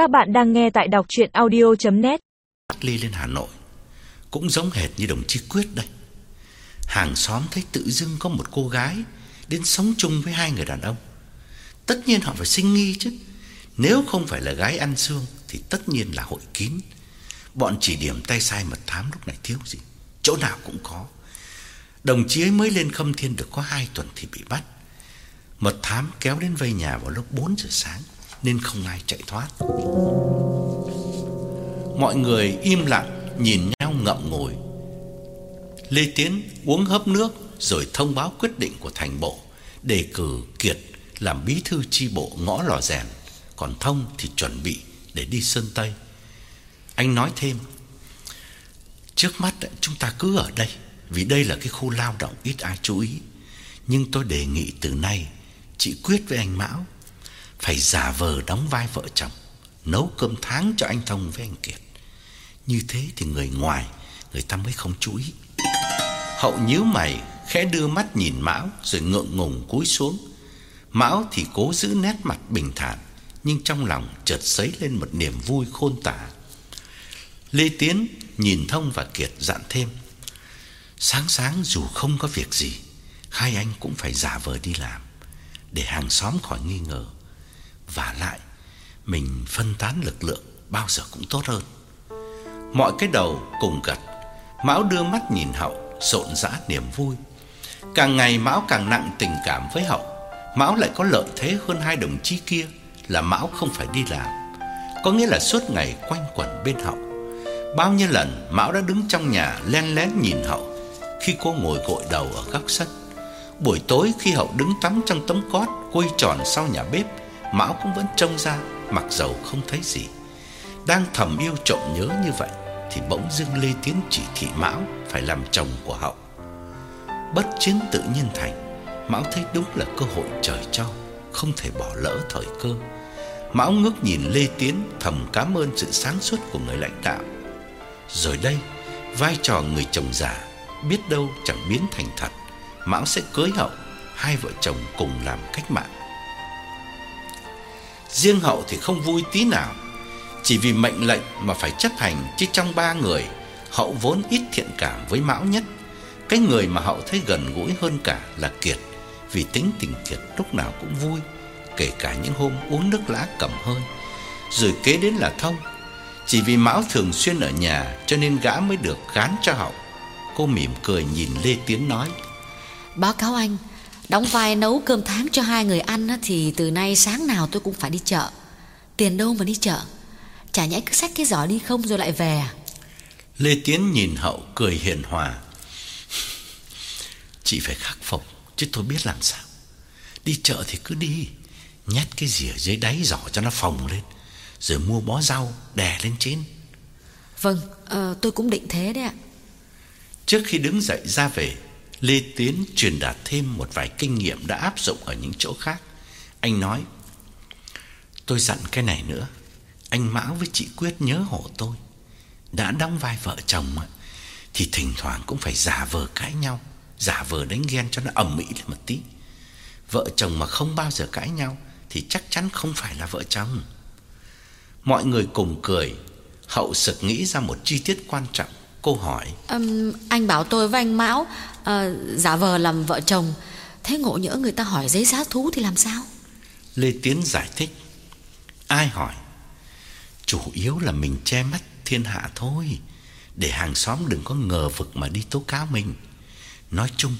Các bạn đang nghe tại đọc chuyện audio.net Bắt Ly lên Hà Nội, Cũng giống hệt như đồng chí Quyết đây. Hàng xóm thấy tự dưng có một cô gái Đến sống chung với hai người đàn ông. Tất nhiên họ phải sinh nghi chứ. Nếu không phải là gái ăn xương, Thì tất nhiên là hội kín. Bọn chỉ điểm tay sai mật thám lúc này thiếu gì. Chỗ nào cũng có. Đồng chí ấy mới lên khâm thiên được có 2 tuần thì bị bắt. Mật thám kéo đến vây nhà vào lúc 4 giờ sáng. Nên không ai chạy thoát. Mọi người im lặng nhìn nhau ngậm ngùi. Lê Tiến uống hớp nước Rồi thông báo quyết định của thành bộ, Đề cử Kiệt làm bí thư chi bộ ngõ lò rèn, Còn Thông thì chuẩn bị để đi Sơn Tây. Anh nói thêm, Trước mắt chúng ta cứ ở đây, Vì đây là cái khu lao động ít ai chú ý. Nhưng tôi đề nghị từ nay Chị Quyết với anh Mão phải giả vờ đóng vai vợ chồng, Nấu cơm tháng cho anh Thông với anh Kiệt. Như thế thì người ngoài, Người ta mới không chú ý. Hậu nhíu mày, Khẽ đưa mắt nhìn Mão Rồi ngượng ngùng cúi xuống. Mão thì cố giữ nét mặt bình thản, Nhưng trong lòng chợt sấy lên một niềm vui khôn tả. Lê Tiến nhìn Thông và Kiệt dặn thêm, Sáng sáng dù không có việc gì, Hai anh cũng phải giả vờ đi làm, Để hàng xóm khỏi nghi ngờ. Và lại, Mình phân tán lực lượng Bao giờ cũng tốt hơn. Mọi cái đầu cùng gật, Mão đưa mắt nhìn Hậu, Rộn rã niềm vui. Càng ngày Mão càng nặng tình cảm với Hậu, Mão lại có lợi thế hơn hai đồng chí kia Là Mão không phải đi làm. Có nghĩa là suốt ngày quanh quẩn bên Hậu. Bao nhiêu lần Mão đã đứng trong nhà len lén nhìn Hậu Khi cô ngồi gội đầu ở góc sân. Buổi tối khi Hậu đứng tắm trong tấm cót Quây tròn sau nhà bếp Mão cũng vẫn trông ra, Mặc dầu không thấy gì. Đang thầm yêu trộm nhớ như vậy, Thì bỗng dưng Lê Tiến chỉ thị Mão Phải làm chồng của Hậu. Bất chiến tự nhiên thành, Mão thấy đúng là cơ hội trời cho, Không thể bỏ lỡ thời cơ. Mão ngước nhìn Lê Tiến, Thầm cảm ơn sự sáng suốt của người lãnh đạo. Rồi đây, Vai trò người chồng già, Biết đâu chẳng biến thành thật, Mão sẽ cưới Hậu, Hai vợ chồng cùng làm cách mạng. Riêng Hậu thì không vui tí nào. Chỉ vì mệnh lệnh mà phải chấp hành, Chứ trong ba người, Hậu vốn ít thiện cảm với Mão nhất. Cái người mà Hậu thấy gần gũi hơn cả là Kiệt, Vì tính tình Kiệt lúc nào cũng vui, Kể cả những hôm uống nước lá cầm hơi Rồi kế đến là Thông. Chỉ vì Mão thường xuyên ở nhà Cho nên gã mới được gán cho Hậu. Cô mỉm cười nhìn Lê Tiến nói, Báo cáo anh Đóng vai nấu cơm tháng cho hai người ăn Thì từ nay sáng nào tôi cũng phải đi chợ. Tiền đâu mà đi chợ? Chả nhẽ cứ xách cái giỏ đi không rồi lại về à? Lê Tiến nhìn Hậu cười hiền hòa. Chị phải khắc phục Chứ tôi biết làm sao. Đi chợ thì cứ đi Nhét cái ở dưới đáy giỏ cho nó phồng lên Rồi mua bó rau đè lên trên. Vâng ờ, tôi cũng định thế đấy ạ. Trước khi đứng dậy ra về Lê Tiến truyền đạt thêm một vài kinh nghiệm đã áp dụng ở những chỗ khác. Anh nói, Tôi dặn cái này nữa, Anh Mão với chị Quyết nhớ hộ tôi. Đã đóng vai vợ chồng Thì thỉnh thoảng cũng phải giả vờ cãi nhau, Giả vờ đánh ghen cho nó ầm ĩ lên một tí. Vợ chồng mà không bao giờ cãi nhau, Thì chắc chắn không phải là vợ chồng. Mọi người cùng cười, Hậu sực nghĩ ra một chi tiết quan trọng. Cô hỏi. Um, Anh bảo tôi với anh Mão uh, Giả vờ làm vợ chồng. Thế ngộ nhỡ người ta hỏi giấy giá thú thì làm sao? Lê Tiến giải thích. Ai hỏi? Chủ yếu là mình che mắt thiên hạ thôi. Để hàng xóm đừng có ngờ vực mà đi tố cáo mình. Nói chung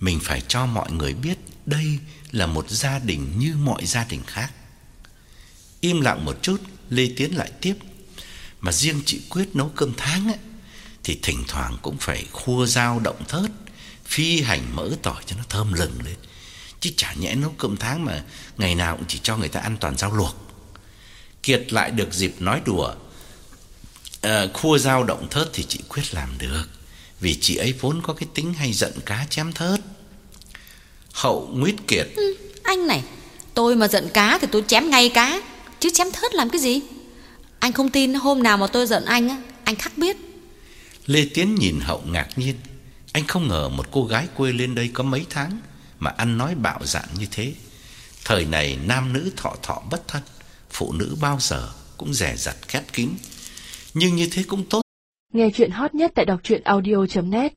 Mình phải cho mọi người biết Đây là một gia đình như mọi gia đình khác. Im lặng một chút Lê Tiến lại tiếp. Mà riêng chị Quyết nấu cơm tháng ấy, thì thỉnh thoảng cũng phải khua dao động thớt Phi hành mỡ tỏi cho nó thơm lừng lên. Chứ chả nhẽ nấu cơm tháng mà Ngày nào cũng chỉ cho người ta ăn toàn rau luộc. Kiệt lại được dịp nói đùa à, Khua dao động thớt thì chị Quyết làm được Vì chị ấy vốn có cái tính hay giận cá chém thớt. Hậu nguyết Kiệt ừ, Anh này Tôi mà giận cá thì tôi chém ngay cá Chứ chém thớt làm cái gì? Anh không tin hôm nào mà tôi giận anh á Anh khắc biết. Lê Tiến nhìn Hậu ngạc nhiên Anh không ngờ một cô gái quê lên đây có mấy tháng Mà ăn nói bạo dạn như thế Thời này nam nữ thọ thọ bất thân, Phụ nữ bao giờ cũng rẻ rặt khép kín. Nhưng như thế cũng tốt. Nghe chuyện hot nhất tại đọc truyện audio.net